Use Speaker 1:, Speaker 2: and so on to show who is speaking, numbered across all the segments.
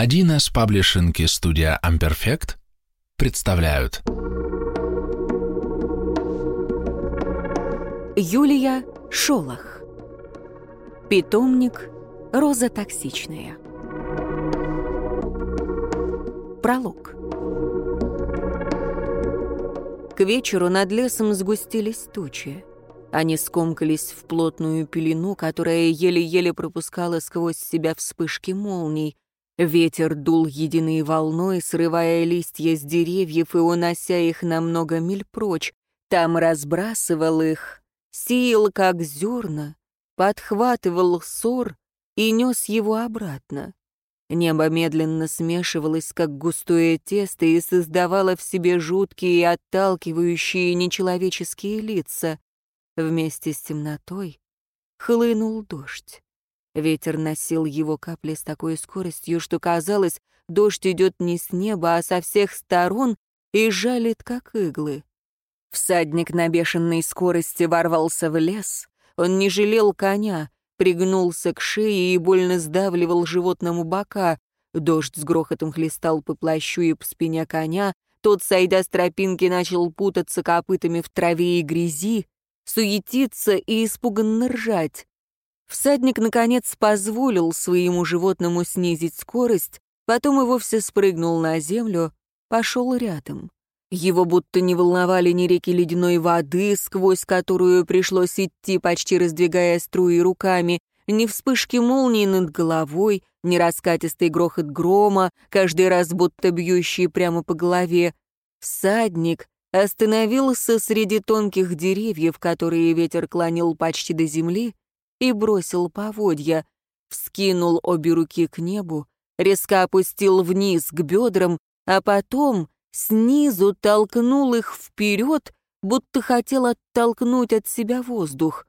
Speaker 1: 1С паблишинг и студия Amperfect представляют
Speaker 2: Юлия Шолох Питомник «Роза токсичная» Пролог К вечеру над лесом сгустились тучи. Они скомкались в плотную пелену, которая еле-еле пропускала сквозь себя вспышки молний. Ветер дул единой волной, срывая листья с деревьев и унося их на много миль прочь. Там разбрасывал их, сеял как зерна, подхватывал ссор и нес его обратно. Небо медленно смешивалось, как густое тесто, и создавало в себе жуткие, отталкивающие нечеловеческие лица. Вместе с темнотой хлынул дождь. Ветер носил его капли с такой скоростью, что казалось, дождь идет не с неба, а со всех сторон и жалит, как иглы. Всадник на бешеной скорости ворвался в лес. Он не жалел коня, пригнулся к шее и больно сдавливал животному бока. Дождь с грохотом хлестал по плащу и по спине коня. Тот, сойдя с тропинки, начал путаться копытами в траве и грязи суетиться и испуганно ржать. Всадник, наконец, позволил своему животному снизить скорость, потом и вовсе спрыгнул на землю, пошел рядом. Его будто не волновали ни реки ледяной воды, сквозь которую пришлось идти, почти раздвигая струи руками, ни вспышки молнии над головой, ни раскатистый грохот грома, каждый раз будто бьющий прямо по голове. Всадник остановился среди тонких деревьев, которые ветер клонил почти до земли, и бросил поводья, вскинул обе руки к небу, резко опустил вниз к бедрам, а потом снизу толкнул их вперед, будто хотел оттолкнуть от себя воздух.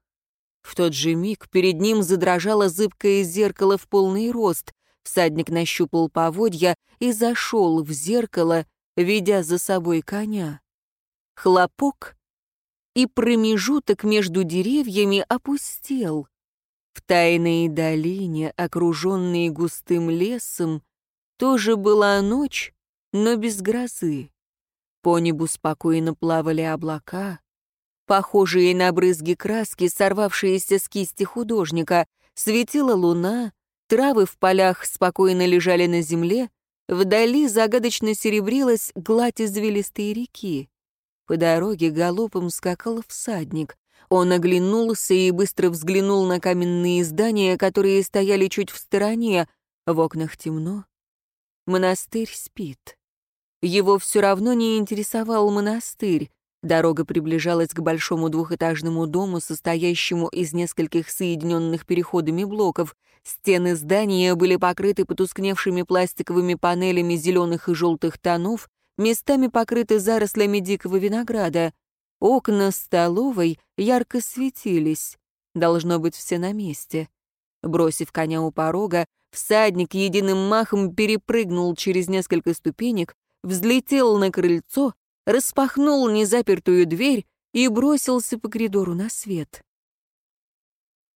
Speaker 2: В тот же миг перед ним задрожало зыбкое зеркало в полный рост. Всадник нащупал поводья и зашел в зеркало, ведя за собой коня. Хлопок, и промежуток между деревьями опустел. В тайной долине, окруженной густым лесом, тоже была ночь, но без грозы. По небу спокойно плавали облака, похожие на брызги краски, сорвавшиеся с кисти художника, светила луна, травы в полях спокойно лежали на земле, вдали загадочно серебрилась гладь извилистой реки. По дороге галопом скакал всадник. Он оглянулся и быстро взглянул на каменные здания, которые стояли чуть в стороне. В окнах темно. Монастырь спит. Его все равно не интересовал монастырь. Дорога приближалась к большому двухэтажному дому, состоящему из нескольких соединенных переходами блоков. Стены здания были покрыты потускневшими пластиковыми панелями зеленых и желтых тонов, местами покрыты зарослями дикого винограда. Окна столовой ярко светились. Должно быть, все на месте. Бросив коня у порога, всадник единым махом перепрыгнул через несколько ступенек, взлетел на крыльцо, распахнул незапертую дверь и бросился по коридору на свет.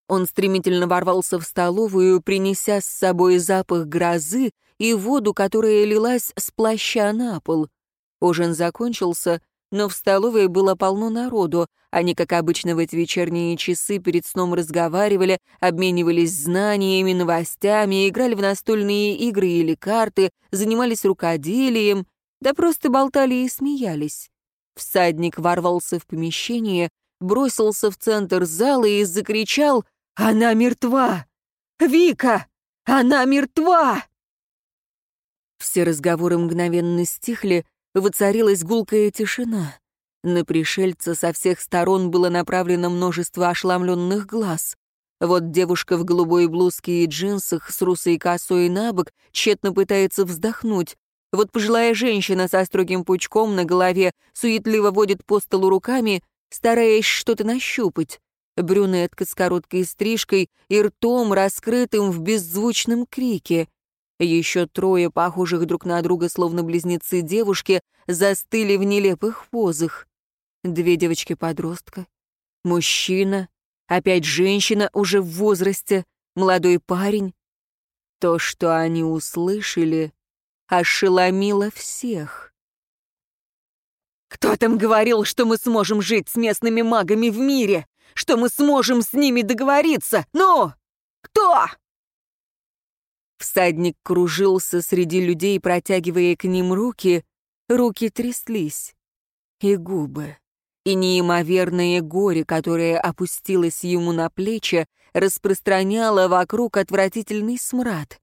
Speaker 2: Он стремительно ворвался в столовую, принеся с собой запах грозы и воду, которая лилась с плаща на пол. Ужин закончился, но в столовой было полно народу. Они, как обычно в эти вечерние часы, перед сном разговаривали, обменивались знаниями, новостями, играли в настольные игры или карты, занимались рукоделием, да просто болтали и смеялись. Всадник ворвался в помещение, бросился в центр зала и закричал «Она мертва! Вика! Она мертва!» Все разговоры мгновенно стихли, воцарилась гулкая тишина. На пришельца со всех сторон было направлено множество ошламленных глаз. Вот девушка в голубой блузке и джинсах с русой косой на бок тщетно пытается вздохнуть. Вот пожилая женщина со строгим пучком на голове суетливо водит по столу руками, стараясь что-то нащупать. Брюнетка с короткой стрижкой и ртом, раскрытым в беззвучном крике. Еще трое, похожих друг на друга, словно близнецы девушки, застыли в нелепых позах. Две девочки-подростка, мужчина, опять женщина уже в возрасте, молодой парень. То, что они услышали, ошеломило всех. «Кто там говорил, что мы сможем жить с местными магами в мире? Что мы сможем с ними договориться? Ну, кто?» Всадник кружился среди людей, протягивая к ним руки. Руки тряслись. И губы. И неимоверное горе, которое опустилось ему на плечи, распространяло вокруг отвратительный смрад.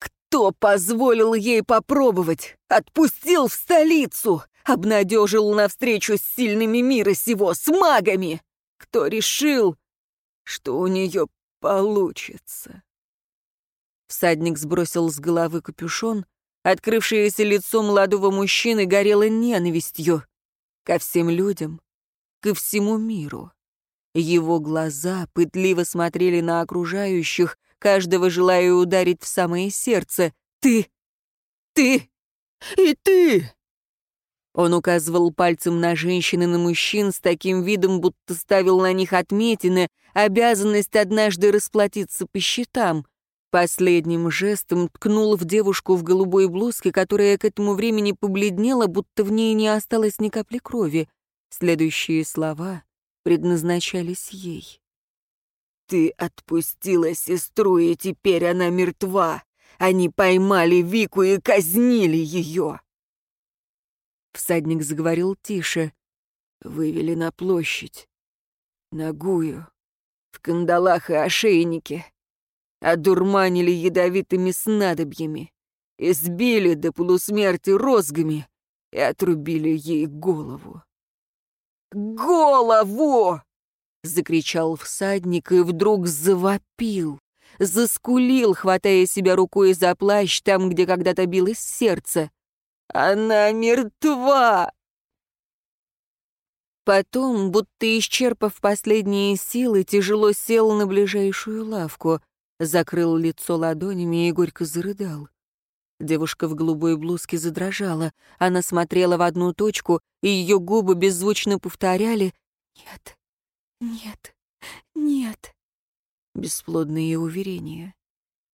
Speaker 2: Кто позволил ей попробовать? Отпустил в столицу! Обнадежил навстречу с сильными мира сего, с магами! Кто решил, что у нее получится? Всадник сбросил с головы капюшон. Открывшееся лицо молодого мужчины горело ненавистью ко всем людям, ко всему миру. Его глаза пытливо смотрели на окружающих, каждого желая ударить в самое сердце. «Ты! Ты! И ты!» Он указывал пальцем на женщин и на мужчин с таким видом, будто ставил на них отметины, обязанность однажды расплатиться по счетам. Последним жестом ткнул в девушку в голубой блузке, которая к этому времени побледнела, будто в ней не осталось ни капли крови. Следующие слова предназначались ей. «Ты отпустила сестру, и теперь она мертва. Они поймали Вику и казнили ее!» Всадник заговорил тише. Вывели на площадь. Нагую. В кандалах и ошейнике. Одурманили ядовитыми снадобьями. Избили до полусмерти розгами и отрубили ей голову. «Голову!» — закричал всадник и вдруг завопил, заскулил, хватая себя рукой за плащ там, где когда-то билось сердце. Она мертва!» Потом, будто исчерпав последние силы, тяжело сел на ближайшую лавку, закрыл лицо ладонями и горько зарыдал. Девушка в голубой блузке задрожала. Она смотрела в одну точку, и ее губы беззвучно повторяли «Нет, нет, нет». Бесплодные уверения.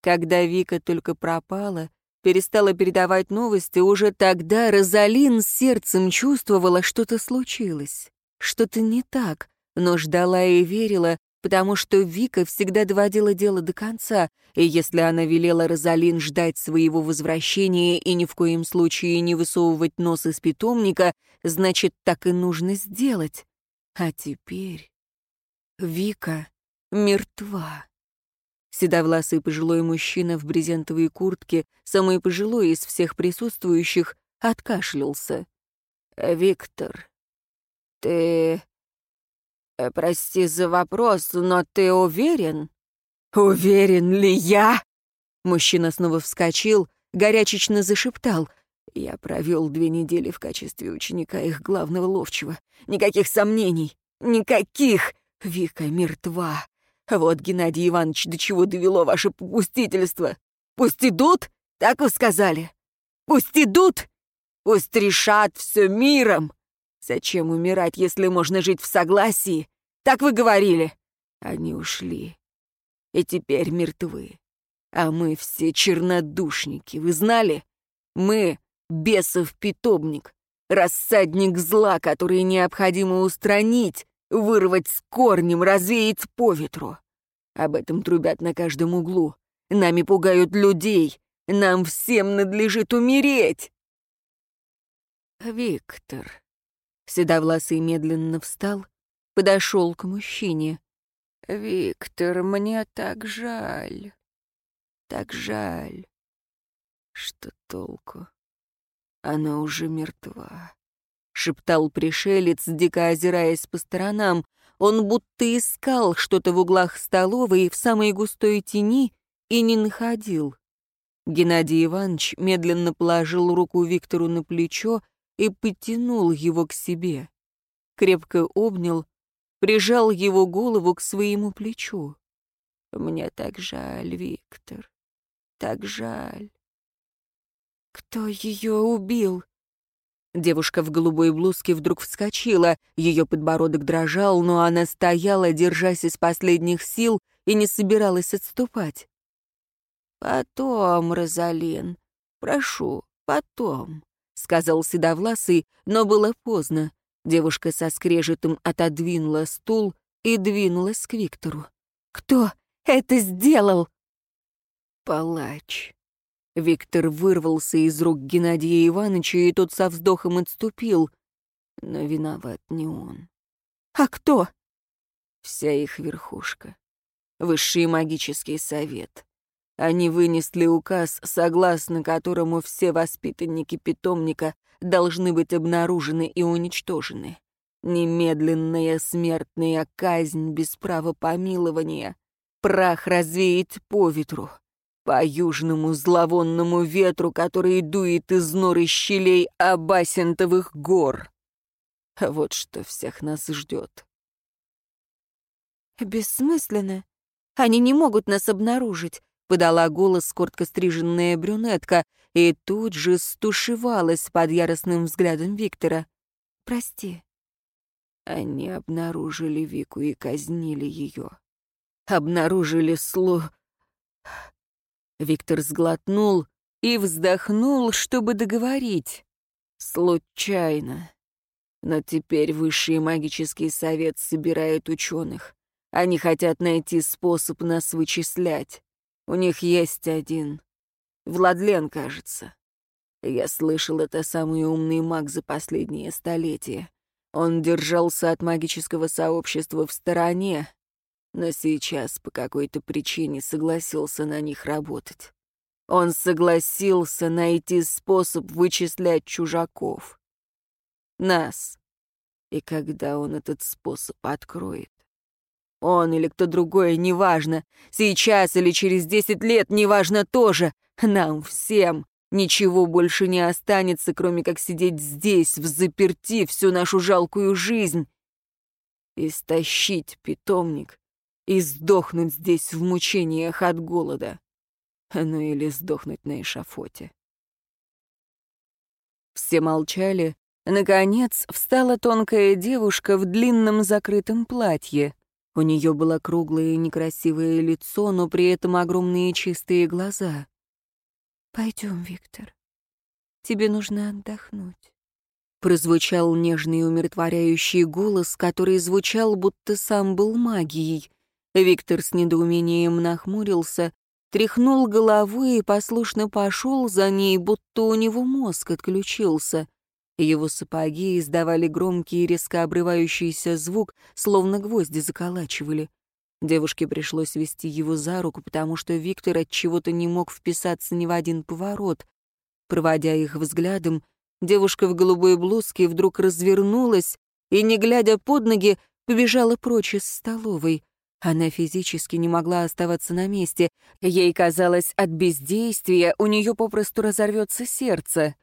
Speaker 2: Когда Вика только пропала, перестала передавать новости, уже тогда Розалин сердцем чувствовала, что-то случилось, что-то не так, но ждала и верила, потому что Вика всегда доводила дело до конца, и если она велела Розалин ждать своего возвращения и ни в коем случае не высовывать нос из питомника, значит, так и нужно сделать. А теперь Вика мертва. Седовласый пожилой мужчина в брезентовой куртке, самый пожилой из всех присутствующих, откашлялся. «Виктор, ты... Э, прости за вопрос, но ты уверен?» «Уверен ли я?» Мужчина снова вскочил, горячечно зашептал. «Я провел две недели в качестве ученика их главного ловчего. Никаких сомнений, никаких! Вика мертва. Вот, Геннадий Иванович, до чего довело ваше попустительство. Пусть идут, так вы сказали. Пусть идут, пусть решат все миром. Зачем умирать, если можно жить в согласии? Так вы говорили. Они ушли. И теперь мертвы. А мы все чернодушники, вы знали? Мы — бесов питомник, рассадник зла, который необходимо устранить, вырвать с корнем, развеять по ветру. Об этом трубят на каждом углу. Нами пугают людей. Нам всем надлежит умереть. Виктор. Седовласый медленно встал, подошел к мужчине. «Виктор, мне так жаль, так жаль. Что толку? Она уже мертва. — шептал пришелец, дико озираясь по сторонам. Он будто искал что-то в углах столовой в самой густой тени и не находил. Геннадий Иванович медленно положил руку Виктору на плечо и потянул его к себе. Крепко обнял, прижал его голову к своему плечу. «Мне так жаль, Виктор, так жаль». «Кто ее убил?» Девушка в голубой блузке вдруг вскочила, ее подбородок дрожал, но она стояла, держась из последних сил, и не собиралась отступать. «Потом, Розалин, прошу, потом», — сказал Седовласый, но было поздно. Девушка со скрежетом отодвинула стул и двинулась к Виктору. «Кто это сделал?» «Палач». Виктор вырвался из рук Геннадия Ивановича, и тот со вздохом отступил. Но виноват не он. «А кто?» Вся их верхушка. Высший магический совет. Они вынесли указ, согласно которому все воспитанники питомника должны быть обнаружены и уничтожены. Немедленная смертная казнь без права помилования. Прах развеять по ветру. По южному зловонному ветру, который дует из норы щелей Абасентовых гор. Вот что всех нас ждет. «Бессмысленно. Они не могут нас обнаружить», — подала голос коротко брюнетка и тут же стушевалась под яростным взглядом Виктора. «Прости». Они обнаружили Вику и казнили ее. Обнаружили слу... Виктор сглотнул и вздохнул, чтобы договорить. Случайно. Но теперь Высший магический совет собирает ученых. Они хотят найти способ нас вычислять. У них есть один. Владлен, кажется. Я слышал, это самый умный маг за последние столетия. Он держался от магического сообщества в стороне, но сейчас по какой-то причине согласился на них работать. Он согласился найти способ вычислять чужаков. Нас. И когда он этот способ откроет, он или кто другой, неважно. Сейчас или через десять лет, неважно тоже. Нам всем ничего больше не останется, кроме как сидеть здесь, в заперти всю нашу жалкую жизнь. Истощить питомник и сдохнуть здесь в мучениях от голода. Ну или сдохнуть на эшафоте. Все молчали. Наконец встала тонкая девушка в длинном закрытом платье. У нее было круглое и некрасивое лицо, но при этом огромные чистые глаза. «Пойдем, Виктор. Тебе нужно отдохнуть». Прозвучал нежный умиротворяющий голос, который звучал, будто сам был магией. Виктор с недоумением нахмурился, тряхнул головой и послушно пошел за ней, будто у него мозг отключился. Его сапоги издавали громкий и резко обрывающийся звук, словно гвозди заколачивали. Девушке пришлось вести его за руку, потому что Виктор от чего-то не мог вписаться ни в один поворот. Проводя их взглядом, девушка в голубой блузке вдруг развернулась и, не глядя под ноги, побежала прочь из столовой. Она физически не могла оставаться на месте. Ей казалось, от бездействия у нее попросту разорвется сердце.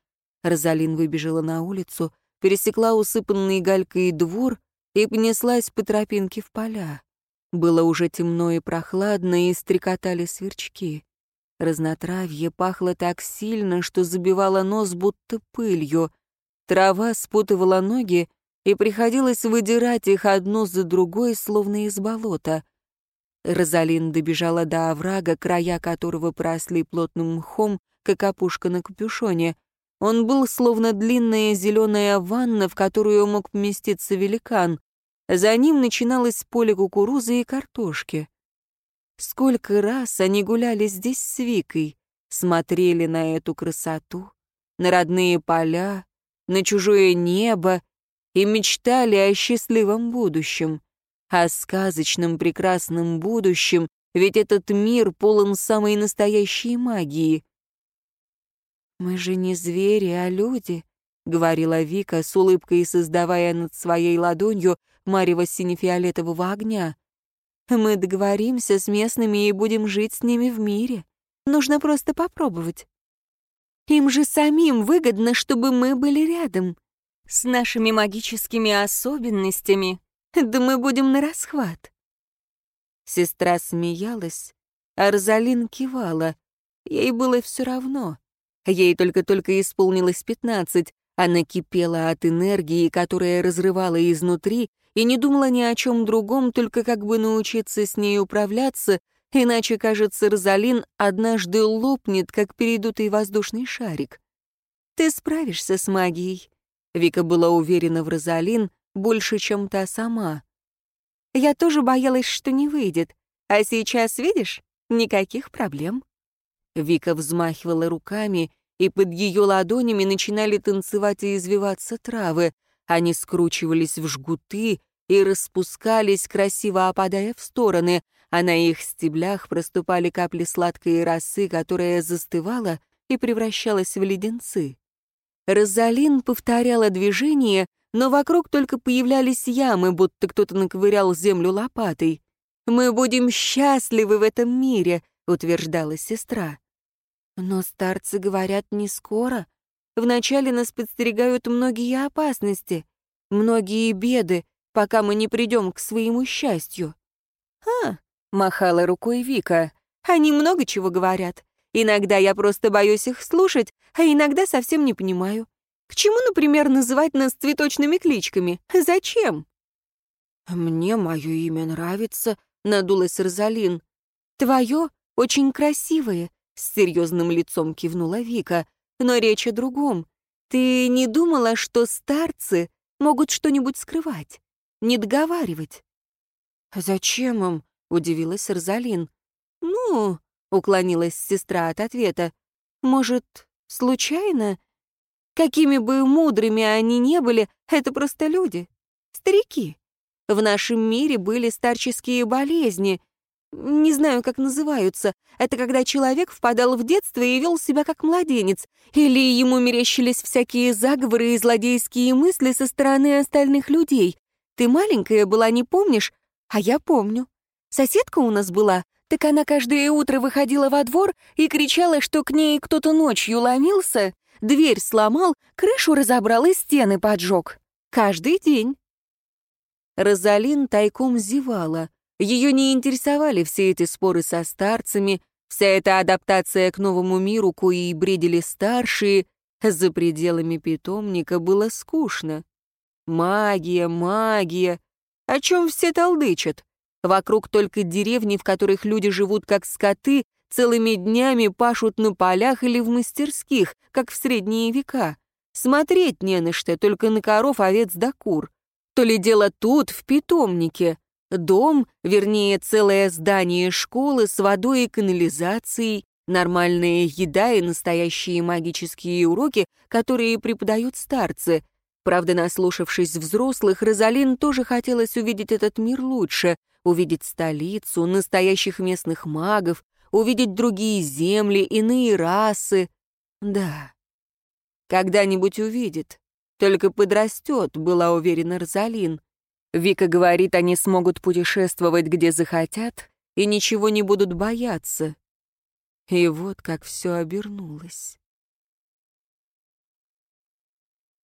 Speaker 2: Розалин выбежала на улицу, пересекла усыпанный галькой двор и понеслась по тропинке в поля. Было уже темно и прохладно, и стрекотали сверчки. Разнотравье пахло так сильно, что забивало нос будто пылью. Трава спутывала ноги, и приходилось выдирать их одну за другой, словно из болота. Розалин добежала до оврага, края которого просли плотным мхом, как опушка на капюшоне — он был словно длинная зеленая ванна, в которую мог поместиться великан. За ним начиналось поле кукурузы и картошки. Сколько раз они гуляли здесь с Викой, смотрели на эту красоту, на родные поля, на чужое небо и мечтали о счастливом будущем, о сказочном прекрасном будущем, ведь этот мир полон самой настоящей магии — «Мы же не звери, а люди», — говорила Вика с улыбкой, создавая над своей ладонью марево сине-фиолетового огня. «Мы договоримся с местными и будем жить с ними в мире. Нужно просто попробовать. Им же самим выгодно, чтобы мы были рядом. С нашими магическими особенностями. Да мы будем на расхват». Сестра смеялась, а Розалин кивала. Ей было все равно. Ей только-только исполнилось пятнадцать. Она кипела от энергии, которая разрывала изнутри, и не думала ни о чем другом, только как бы научиться с ней управляться, иначе, кажется, Розалин однажды лопнет, как передутый воздушный шарик. Ты справишься с магией. Вика была уверена в Розалин больше, чем та сама. Я тоже боялась, что не выйдет. А сейчас, видишь, никаких проблем. Вика взмахивала руками, и под ее ладонями начинали танцевать и извиваться травы. Они скручивались в жгуты и распускались, красиво опадая в стороны, а на их стеблях проступали капли сладкой росы, которая застывала и превращалась в леденцы. Розалин повторяла движение, но вокруг только появлялись ямы, будто кто-то наковырял землю лопатой. «Мы будем счастливы в этом мире», — утверждала сестра. Но старцы говорят не скоро. Вначале нас подстерегают многие опасности, многие беды, пока мы не придем к своему счастью. «А», — махала рукой Вика, — «они много чего говорят. Иногда я просто боюсь их слушать, а иногда совсем не понимаю. К чему, например, называть нас цветочными кличками? Зачем?» «Мне мое имя нравится», — надулась Розалин. «Твое очень красивое», — с серьезным лицом кивнула Вика. «Но речь о другом. Ты не думала, что старцы могут что-нибудь скрывать, не договаривать?» «Зачем им?» — удивилась Розалин. «Ну, — уклонилась сестра от ответа. «Может, случайно? Какими бы мудрыми они не были, это просто люди. Старики. В нашем мире были старческие болезни. Не знаю, как называются. Это когда человек впадал в детство и вел себя как младенец. Или ему мерещились всякие заговоры и злодейские мысли со стороны остальных людей. Ты маленькая была, не помнишь? А я помню. Соседка у нас была, так она каждое утро выходила во двор и кричала, что к ней кто-то ночью ломился, дверь сломал, крышу разобрал и стены поджег. Каждый день. Розалин тайком зевала. Ее не интересовали все эти споры со старцами, вся эта адаптация к новому миру, кои бредили старшие. За пределами питомника было скучно. Магия, магия. О чем все толдычат? Вокруг только деревни, в которых люди живут как скоты, целыми днями пашут на полях или в мастерских, как в средние века. Смотреть не на что, только на коров, овец да кур. То ли дело тут, в питомнике. Дом, вернее, целое здание школы с водой и канализацией, нормальная еда и настоящие магические уроки, которые преподают старцы. Правда, наслушавшись взрослых, Розалин тоже хотелось увидеть этот мир лучше, увидеть столицу, настоящих местных магов, увидеть другие земли, иные расы. Да, когда-нибудь увидит. Только подрастет, была уверена Розалин. Вика говорит, они смогут путешествовать, где захотят, и ничего не будут бояться. И вот как все обернулось.